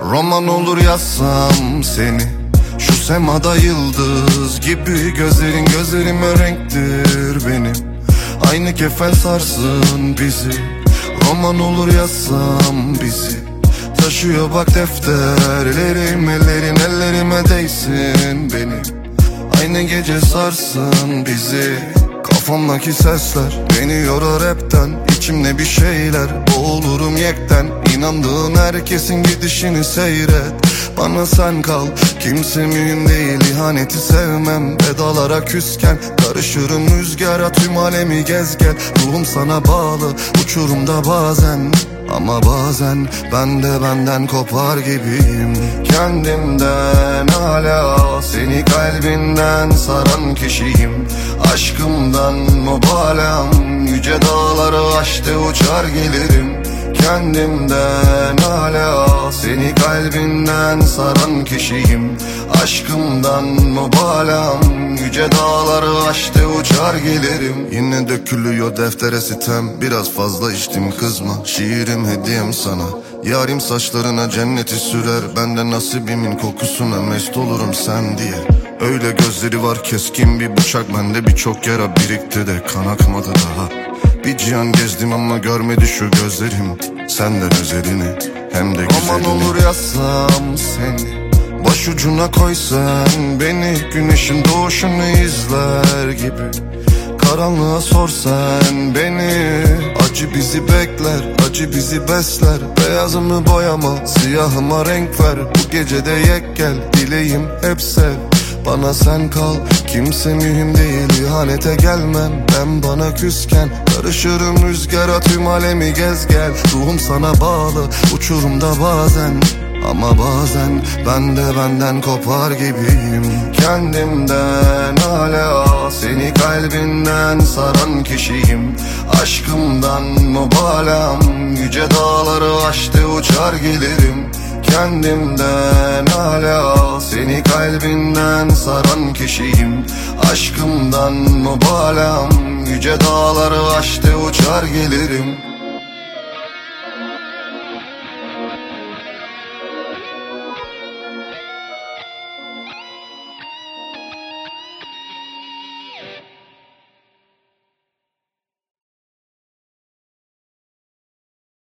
Roman olur yazsam seni Şu semada yıldız gibi Gözlerin gözlerime renktir benim Aynı kefen sarsın bizi Roman olur yazsam bizi. Taşıyor bak defterlerim Ellerin ellerime değsin benim Aynı gece sarsın bizi. Kafamdaki sesler beni yorar hepten. İçimde bir şeyler boğulurum yekten. İnandığın herkesin gidişini seyret. Bana sen kal kimse mühim değil. İhaneti sevmem Vedalara küsken. Karışırım rüzgara tüm alemi gez gel. Ruhum sana bağlı uçurumda bazen. Ama bazen ben de benden kopar gibiyim. Kendimden hala seni kalbinden saran kişiyim. Aşkımdan mübalağım yüce dağları aştı uçar gelirim. Kendimden hala seni kalbinden saran kişiyim. Aşkımdan mübalağım yüce dağları aştı uçar gelirim. Yine dökülüyor deftere sitem. Biraz fazla içtim kızma. Şiirim hediyem sana Yarim saçlarına cenneti sürer Ben de nasibimin kokusuna mest olurum sen diye. Öyle gözleri var keskin bir bıçak Bende birçok yara birikti de kan akmadı daha. Bir cihan gezdim ama görmedi şu gözlerim Senden özelini hem de güzelini. Aman olur yazsam seni Başucuna koysan beni. Güneşin doğuşunu izler gibi Karanlığa sorsan beni Acı bizi bekler, acı bizi besler. Beyazımı boyama, siyahıma renk ver. Bu gecede yek gel, dileğim hep sev. Bana sen kal Kimse mühim değil ihanete gelmem. Ben bana küsken Karışırım rüzgara tüm alemi gez gel. Ruhum sana bağlı uçurumda bazen. Ama bazen ben de benden kopar gibiyim. Kendimden hala seni kalbinden saran kişiyim. Aşkımdan mübalağım yüce dağları aştı uçar gelirim Kendimden hala seni kalbinden saran kişiyim. Aşkımdan mübalağım yüce dağları aştı uçar gelirim